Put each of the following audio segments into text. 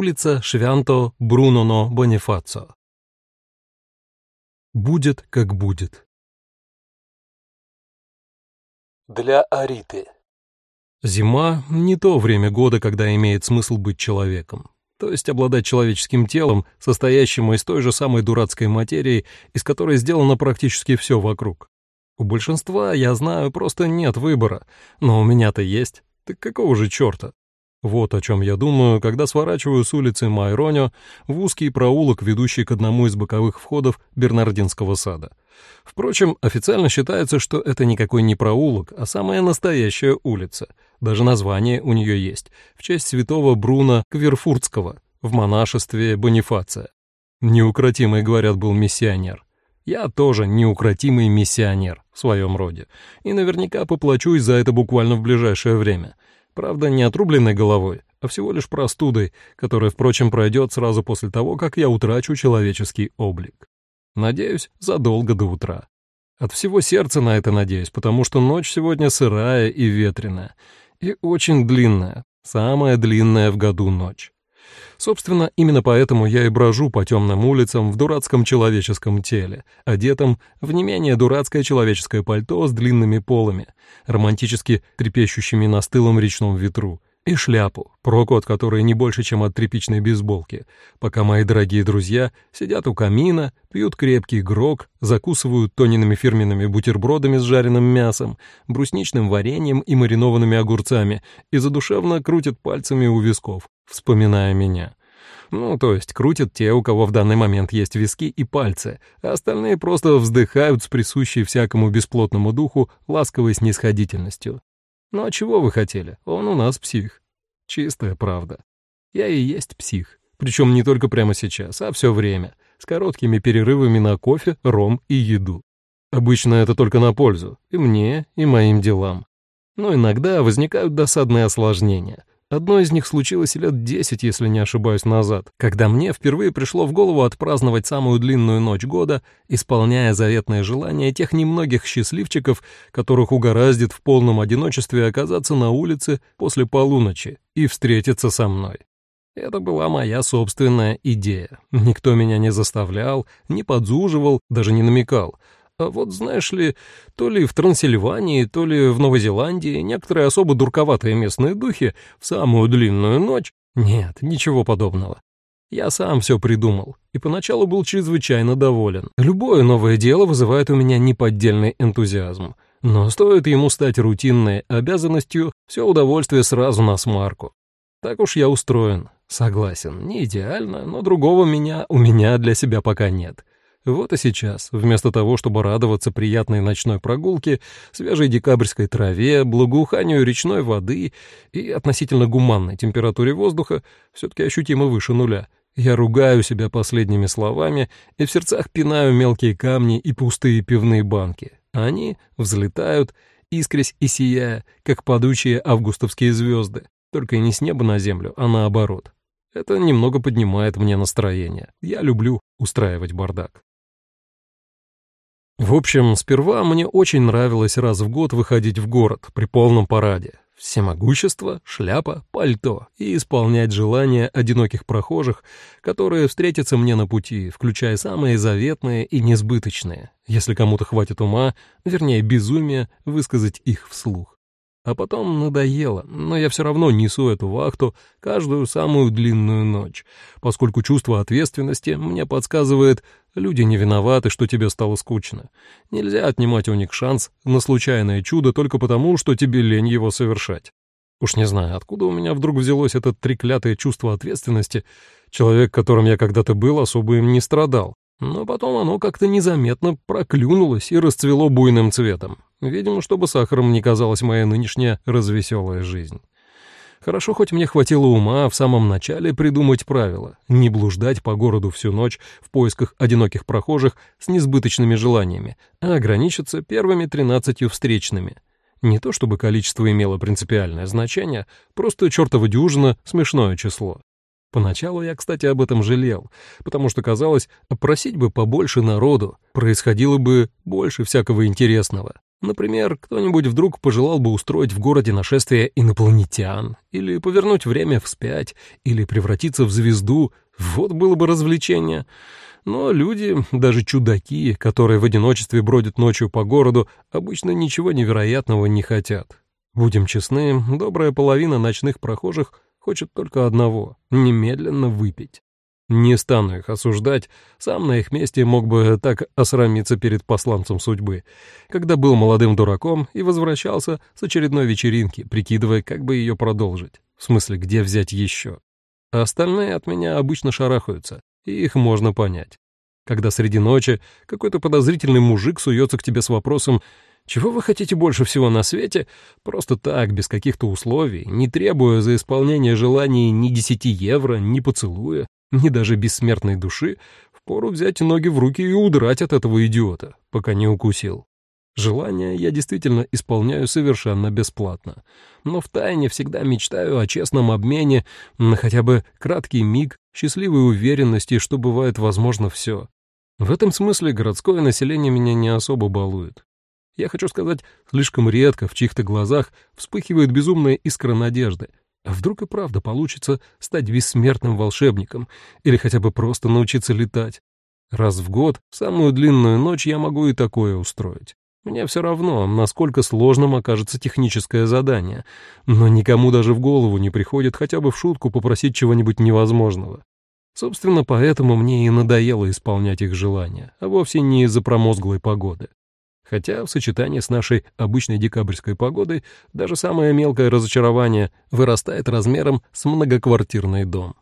Улица Швянто Бруноно Бонифацо. Будет, как будет. Для Ариты. Зима — не то время года, когда имеет смысл быть человеком. То есть обладать человеческим телом, состоящим из той же самой дурацкой материи, из которой сделано практически все вокруг. У большинства, я знаю, просто нет выбора, но у меня-то есть. Так какого же черта? Вот о чем я думаю, когда сворачиваю с улицы Майронio в узкий проулок, ведущий к одному из боковых входов Бернардинского сада. Впрочем, официально считается, что это никакой не проулок, а самая настоящая улица. Даже название у нее есть, в честь святого Бруна Кверфуртского в монашестве Бонифация. Неукротимый, говорят, был миссионер. Я тоже неукротимый миссионер в своем роде, и наверняка поплачусь за это буквально в ближайшее время — Правда, не отрубленной головой, а всего лишь простудой, которая, впрочем, пройдет сразу после того, как я утрачу человеческий облик. Надеюсь, задолго до утра. От всего сердца на это надеюсь, потому что ночь сегодня сырая и ветреная, и очень длинная, самая длинная в году ночь. Собственно, именно поэтому я и брожу по темным улицам в дурацком человеческом теле, одетом в не менее дурацкое человеческое пальто с длинными полами, романтически трепещущими на стылом речном ветру, и шляпу, проку от которой не больше, чем от тряпичной бейсболки, пока мои дорогие друзья сидят у камина, пьют крепкий грог, закусывают тоненными фирменными бутербродами с жареным мясом, брусничным вареньем и маринованными огурцами и задушевно крутят пальцами у висков, вспоминая меня. Ну, то есть крутят те, у кого в данный момент есть виски и пальцы, а остальные просто вздыхают с присущей всякому бесплотному духу ласковой снисходительностью. Ну а чего вы хотели? Он у нас псих. Чистая правда. Я и есть псих. Причем не только прямо сейчас, а все время. С короткими перерывами на кофе, ром и еду. Обычно это только на пользу. И мне, и моим делам. Но иногда возникают досадные осложнения. Одно из них случилось лет десять, если не ошибаюсь, назад, когда мне впервые пришло в голову отпраздновать самую длинную ночь года, исполняя заветное желание тех немногих счастливчиков, которых угораздит в полном одиночестве оказаться на улице после полуночи и встретиться со мной. Это была моя собственная идея. Никто меня не заставлял, не подзуживал, даже не намекал — а вот, знаешь ли, то ли в Трансильвании, то ли в Новой Зеландии некоторые особо дурковатые местные духи в самую длинную ночь... Нет, ничего подобного. Я сам все придумал, и поначалу был чрезвычайно доволен. Любое новое дело вызывает у меня неподдельный энтузиазм. Но стоит ему стать рутинной обязанностью, все удовольствие сразу на смарку. Так уж я устроен. Согласен, не идеально, но другого меня у меня для себя пока нет. Вот и сейчас, вместо того, чтобы радоваться приятной ночной прогулке, свежей декабрьской траве, благоуханию речной воды и относительно гуманной температуре воздуха, все-таки ощутимо выше нуля, я ругаю себя последними словами и в сердцах пинаю мелкие камни и пустые пивные банки. Они взлетают, искрясь и сияя, как падучие августовские звезды, только не с неба на землю, а наоборот. Это немного поднимает мне настроение. Я люблю устраивать бардак. В общем, сперва мне очень нравилось раз в год выходить в город при полном параде. Всемогущество, шляпа, пальто и исполнять желания одиноких прохожих, которые встретятся мне на пути, включая самые заветные и несбыточные, если кому-то хватит ума, вернее безумия, высказать их вслух. А потом надоело, но я все равно несу эту вахту каждую самую длинную ночь, поскольку чувство ответственности мне подсказывает, люди не виноваты, что тебе стало скучно. Нельзя отнимать у них шанс на случайное чудо только потому, что тебе лень его совершать. Уж не знаю, откуда у меня вдруг взялось это треклятое чувство ответственности. Человек, которым я когда-то был, особо им не страдал. Но потом оно как-то незаметно проклюнулось и расцвело буйным цветом. Видимо, чтобы сахаром не казалась моя нынешняя развеселая жизнь. Хорошо, хоть мне хватило ума в самом начале придумать правила, не блуждать по городу всю ночь в поисках одиноких прохожих с несбыточными желаниями, а ограничиться первыми тринадцатью встречными. Не то чтобы количество имело принципиальное значение, просто чертова дюжина — смешное число. Поначалу я, кстати, об этом жалел, потому что казалось, просить бы побольше народу, происходило бы больше всякого интересного. Например, кто-нибудь вдруг пожелал бы устроить в городе нашествие инопланетян, или повернуть время вспять, или превратиться в звезду. Вот было бы развлечение. Но люди, даже чудаки, которые в одиночестве бродят ночью по городу, обычно ничего невероятного не хотят. Будем честны, добрая половина ночных прохожих хочет только одного — немедленно выпить. Не стану их осуждать, сам на их месте мог бы так осрамиться перед посланцем судьбы, когда был молодым дураком и возвращался с очередной вечеринки, прикидывая, как бы ее продолжить, в смысле, где взять еще. Остальные от меня обычно шарахаются, и их можно понять. Когда среди ночи какой-то подозрительный мужик суется к тебе с вопросом «Чего вы хотите больше всего на свете?» Просто так, без каких-то условий, не требуя за исполнение желаний ни десяти евро, ни поцелуя, ни даже бессмертной души, впору взять ноги в руки и удрать от этого идиота, пока не укусил. Желания я действительно исполняю совершенно бесплатно, но втайне всегда мечтаю о честном обмене на хотя бы краткий миг счастливой уверенности, что бывает возможно все. В этом смысле городское население меня не особо балует. Я хочу сказать, слишком редко в чьих-то глазах вспыхивает безумная искра надежды, вдруг и правда получится стать бессмертным волшебником или хотя бы просто научиться летать? Раз в год, в самую длинную ночь, я могу и такое устроить. Мне все равно, насколько сложным окажется техническое задание, но никому даже в голову не приходит хотя бы в шутку попросить чего-нибудь невозможного. Собственно, поэтому мне и надоело исполнять их желания, а вовсе не из-за промозглой погоды хотя в сочетании с нашей обычной декабрьской погодой даже самое мелкое разочарование вырастает размером с многоквартирный дом.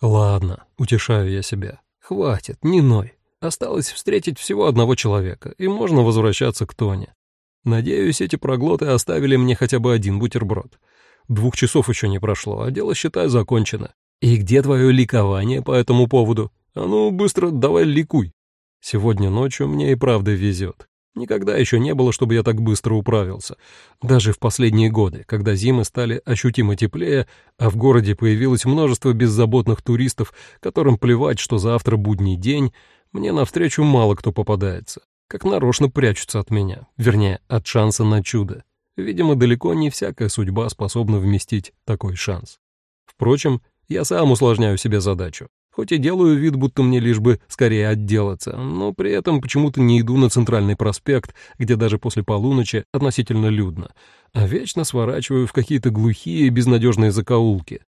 Ладно, утешаю я себя. Хватит, не ной. Осталось встретить всего одного человека, и можно возвращаться к Тоне. Надеюсь, эти проглоты оставили мне хотя бы один бутерброд. Двух часов еще не прошло, а дело, считай, закончено. И где твое ликование по этому поводу? А ну, быстро давай ликуй. Сегодня ночью мне и правда везет. Никогда еще не было, чтобы я так быстро управился. Даже в последние годы, когда зимы стали ощутимо теплее, а в городе появилось множество беззаботных туристов, которым плевать, что завтра будний день, мне навстречу мало кто попадается. Как нарочно прячутся от меня, вернее, от шанса на чудо. Видимо, далеко не всякая судьба способна вместить такой шанс. Впрочем, я сам усложняю себе задачу. Хоть и делаю вид, будто мне лишь бы скорее отделаться, но при этом почему-то не иду на центральный проспект, где даже после полуночи относительно людно, а вечно сворачиваю в какие-то глухие безнадежные закоулки.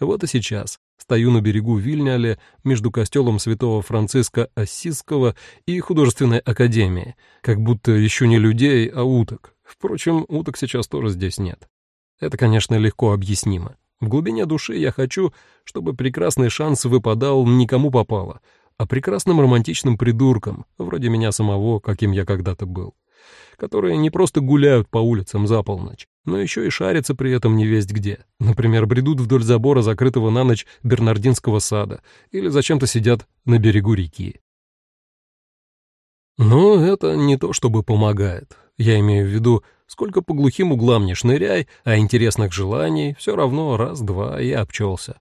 Вот и сейчас стою на берегу Вильняле между костелом святого Франциска Ассизского и художественной академией, как будто еще не людей, а уток. Впрочем, уток сейчас тоже здесь нет. Это, конечно, легко объяснимо. В глубине души я хочу, чтобы прекрасный шанс выпадал никому попало, а прекрасным романтичным придуркам, вроде меня самого, каким я когда-то был, которые не просто гуляют по улицам за полночь, но еще и шарятся при этом не весть где. Например, бредут вдоль забора закрытого на ночь Бернардинского сада или зачем-то сидят на берегу реки. Но это не то чтобы помогает. Я имею в виду, сколько по глухим углам не шныряй, а интересных желаний все равно раз-два и обчелся.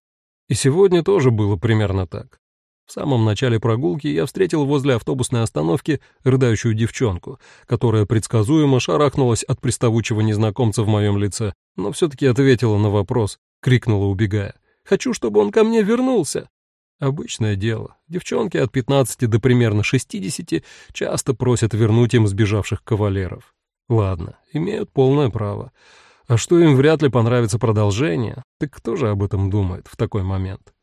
И сегодня тоже было примерно так. В самом начале прогулки я встретил возле автобусной остановки рыдающую девчонку, которая предсказуемо шарахнулась от приставучего незнакомца в моем лице, но все-таки ответила на вопрос, крикнула, убегая. «Хочу, чтобы он ко мне вернулся!» Обычное дело. Девчонки от 15 до примерно 60 часто просят вернуть им сбежавших кавалеров. Ладно, имеют полное право. А что им вряд ли понравится продолжение, так кто же об этом думает в такой момент?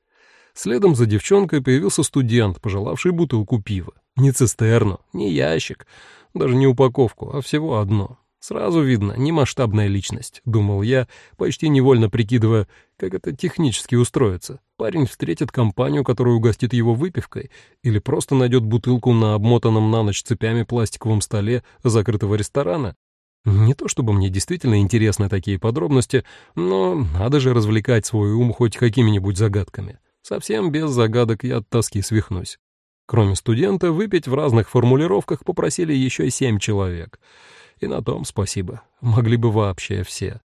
Следом за девчонкой появился студент, пожелавший бутылку пива. Не цистерну, не ящик, даже не упаковку, а всего одно. Сразу видно, не масштабная личность, думал я, почти невольно прикидывая, как это технически устроится. Парень встретит компанию, которая угостит его выпивкой, или просто найдет бутылку на обмотанном на ночь цепями пластиковом столе закрытого ресторана. Не то чтобы мне действительно интересны такие подробности, но надо же развлекать свой ум хоть какими-нибудь загадками. Совсем без загадок я от тоски свихнусь. Кроме студента, выпить в разных формулировках попросили еще семь человек — и на том спасибо. Могли бы вообще все.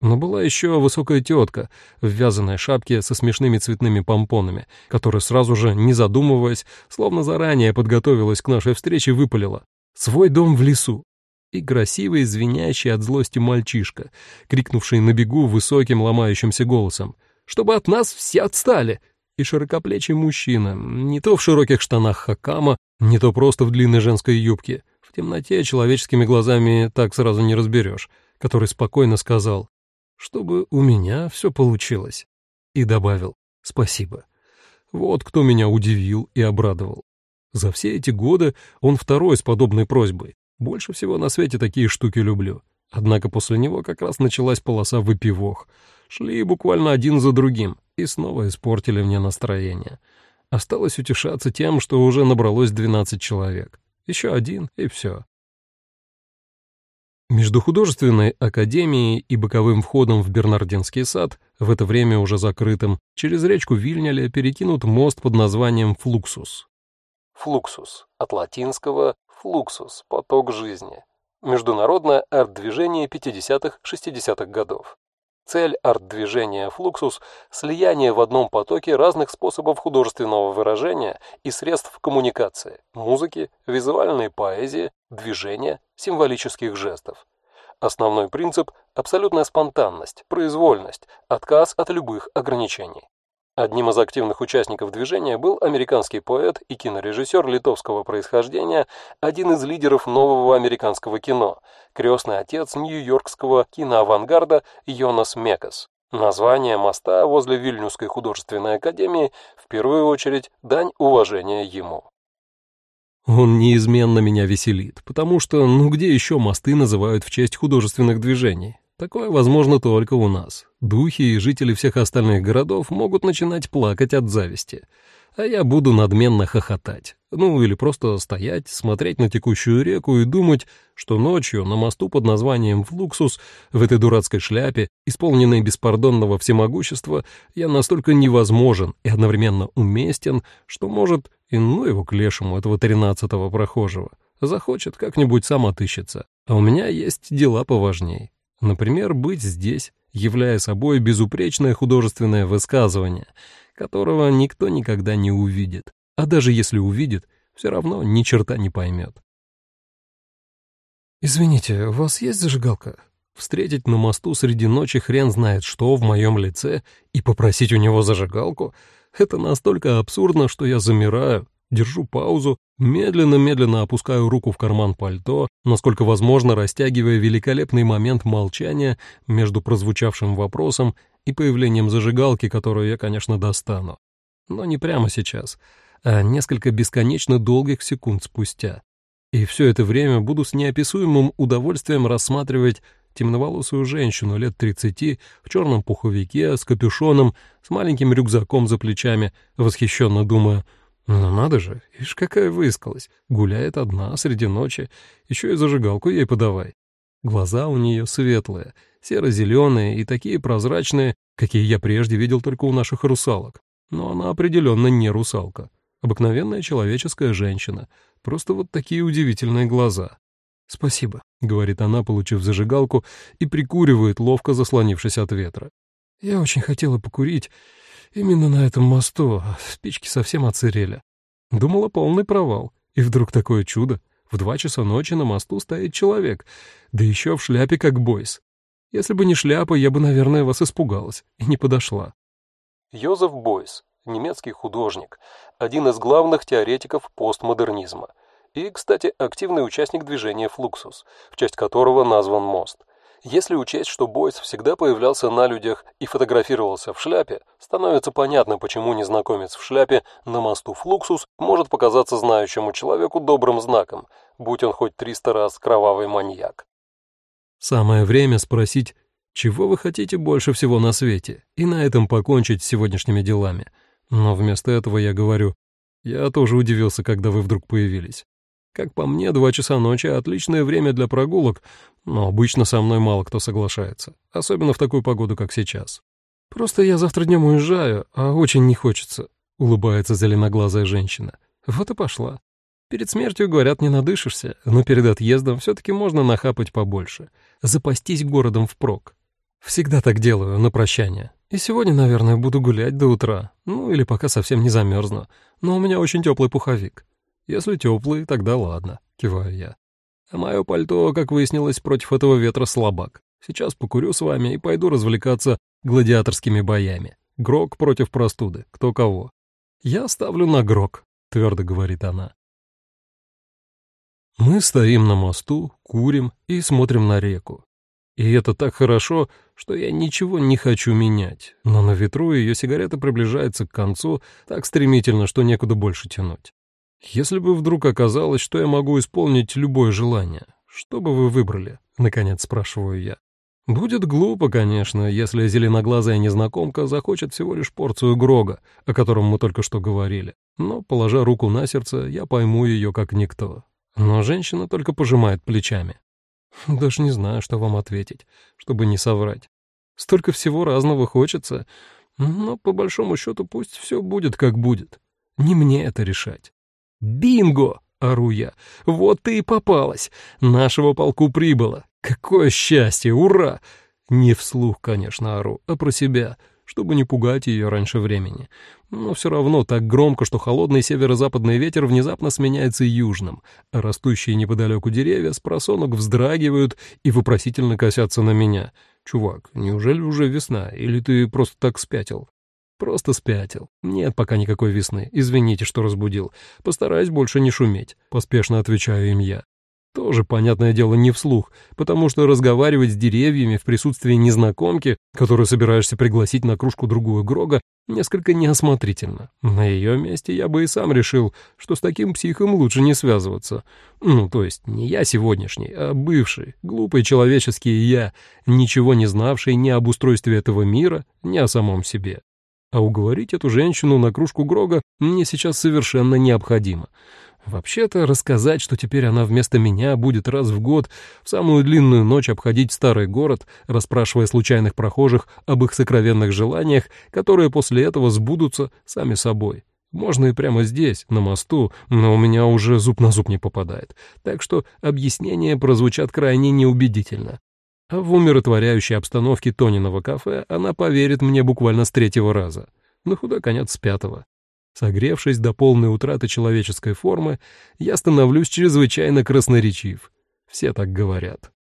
Но была еще высокая тетка в вязаной шапке со смешными цветными помпонами, которая сразу же, не задумываясь, словно заранее подготовилась к нашей встрече, выпалила. Свой дом в лесу. И красивый, звенящий от злости мальчишка, крикнувший на бегу высоким ломающимся голосом. «Чтобы от нас все отстали!» И широкоплечий мужчина, не то в широких штанах хакама, не то просто в длинной женской юбке. Темноте человеческими глазами так сразу не разберешь, который спокойно сказал, чтобы у меня все получилось. И добавил «спасибо». Вот кто меня удивил и обрадовал. За все эти годы он второй с подобной просьбой. Больше всего на свете такие штуки люблю. Однако после него как раз началась полоса выпивох. Шли буквально один за другим и снова испортили мне настроение. Осталось утешаться тем, что уже набралось 12 человек. Еще один, и все. Между художественной академией и боковым входом в Бернардинский сад, в это время уже закрытым, через речку Вильняля перекинут мост под названием Флуксус. Флуксус, от латинского «флуксус» — поток жизни. Международное арт-движение 50-60-х годов. Цель арт-движения «Флуксус» — слияние в одном потоке разных способов художественного выражения и средств коммуникации, музыки, визуальной поэзии, движения, символических жестов. Основной принцип – абсолютная спонтанность, произвольность, отказ от любых ограничений. Одним из активных участников движения был американский поэт и кинорежиссер литовского происхождения, один из лидеров нового американского кино, крестный отец нью-йоркского киноавангарда Йонас Мекас. Название моста возле Вильнюсской художественной академии в первую очередь дань уважения ему. Он неизменно меня веселит, потому что ну где еще мосты называют в честь художественных движений? Такое возможно только у нас. Духи и жители всех остальных городов могут начинать плакать от зависти. А я буду надменно хохотать. Ну, или просто стоять, смотреть на текущую реку и думать, что ночью на мосту под названием «Флуксус» в этой дурацкой шляпе, исполненной беспардонного всемогущества, я настолько невозможен и одновременно уместен, что, может, и ну его к лешему, этого тринадцатого прохожего. Захочет, как-нибудь сам отыщется. А у меня есть дела поважней. Например, быть здесь, являя собой безупречное художественное высказывание, которого никто никогда не увидит, а даже если увидит, все равно ни черта не поймет. «Извините, у вас есть зажигалка?» Встретить на мосту среди ночи хрен знает что в моем лице и попросить у него зажигалку — это настолько абсурдно, что я замираю, держу паузу, медленно-медленно опускаю руку в карман пальто, насколько возможно растягивая великолепный момент молчания между прозвучавшим вопросом и появлением зажигалки, которую я, конечно, достану. Но не прямо сейчас, а несколько бесконечно долгих секунд спустя. И все это время буду с неописуемым удовольствием рассматривать темноволосую женщину лет 30 в черном пуховике, с капюшоном, с маленьким рюкзаком за плечами, восхищенно думая — ну надо же, ишь какая выискалась. Гуляет одна среди ночи, еще и зажигалку ей подавай. Глаза у нее светлые, серо-зеленые и такие прозрачные, какие я прежде видел только у наших русалок. Но она определенно не русалка. Обыкновенная человеческая женщина. Просто вот такие удивительные глаза. «Спасибо», — говорит она, получив зажигалку, и прикуривает, ловко заслонившись от ветра. «Я очень хотела покурить, Именно на этом мосту спички совсем оцерели. Думала, полный провал. И вдруг такое чудо. В два часа ночи на мосту стоит человек, да еще в шляпе как бойс. Если бы не шляпа, я бы, наверное, вас испугалась и не подошла. Йозеф Бойс, немецкий художник, один из главных теоретиков постмодернизма. И, кстати, активный участник движения «Флуксус», в честь которого назван мост – если учесть, что Бойс всегда появлялся на людях и фотографировался в шляпе, становится понятно, почему незнакомец в шляпе на мосту Флуксус может показаться знающему человеку добрым знаком, будь он хоть 300 раз кровавый маньяк. Самое время спросить, чего вы хотите больше всего на свете, и на этом покончить с сегодняшними делами. Но вместо этого я говорю, я тоже удивился, когда вы вдруг появились. Как по мне, два часа ночи — отличное время для прогулок, но обычно со мной мало кто соглашается, особенно в такую погоду, как сейчас. Просто я завтра днем уезжаю, а очень не хочется, — улыбается зеленоглазая женщина. Вот и пошла. Перед смертью, говорят, не надышишься, но перед отъездом все-таки можно нахапать побольше, запастись городом впрок. Всегда так делаю на прощание. И сегодня, наверное, буду гулять до утра, ну или пока совсем не замерзну, но у меня очень теплый пуховик. Если теплый, тогда ладно, киваю я. А мое пальто, как выяснилось, против этого ветра слабак. Сейчас покурю с вами и пойду развлекаться гладиаторскими боями. Грок против простуды. Кто кого. Я ставлю на грок, твердо говорит она. Мы стоим на мосту, курим и смотрим на реку. И это так хорошо, что я ничего не хочу менять. Но на ветру ее сигарета приближается к концу так стремительно, что некуда больше тянуть. Если бы вдруг оказалось, что я могу исполнить любое желание, что бы вы выбрали? Наконец спрашиваю я. Будет глупо, конечно, если зеленоглазая незнакомка захочет всего лишь порцию Грога, о котором мы только что говорили. Но, положа руку на сердце, я пойму ее как никто. Но женщина только пожимает плечами. Даже не знаю, что вам ответить, чтобы не соврать. Столько всего разного хочется, но по большому счету пусть все будет как будет. Не мне это решать. «Бинго!» — ору я. «Вот ты и попалась! Нашего полку прибыло! Какое счастье! Ура!» Не вслух, конечно, ору, а про себя, чтобы не пугать ее раньше времени. Но все равно так громко, что холодный северо-западный ветер внезапно сменяется южным, растущие неподалеку деревья с просонок вздрагивают и вопросительно косятся на меня. «Чувак, неужели уже весна, или ты просто так спятил?» Просто спятил. Нет пока никакой весны. Извините, что разбудил. Постараюсь больше не шуметь. Поспешно отвечаю им я. Тоже, понятное дело, не вслух, потому что разговаривать с деревьями в присутствии незнакомки, которую собираешься пригласить на кружку другую Грога, несколько неосмотрительно. На ее месте я бы и сам решил, что с таким психом лучше не связываться. Ну, то есть не я сегодняшний, а бывший, глупый человеческий я, ничего не знавший ни об устройстве этого мира, ни о самом себе. А уговорить эту женщину на кружку Грога мне сейчас совершенно необходимо. Вообще-то рассказать, что теперь она вместо меня будет раз в год в самую длинную ночь обходить старый город, расспрашивая случайных прохожих об их сокровенных желаниях, которые после этого сбудутся сами собой. Можно и прямо здесь, на мосту, но у меня уже зуб на зуб не попадает. Так что объяснения прозвучат крайне неубедительно. А в умиротворяющей обстановке Тониного кафе она поверит мне буквально с третьего раза. На худой конец с пятого. Согревшись до полной утраты человеческой формы, я становлюсь чрезвычайно красноречив. Все так говорят.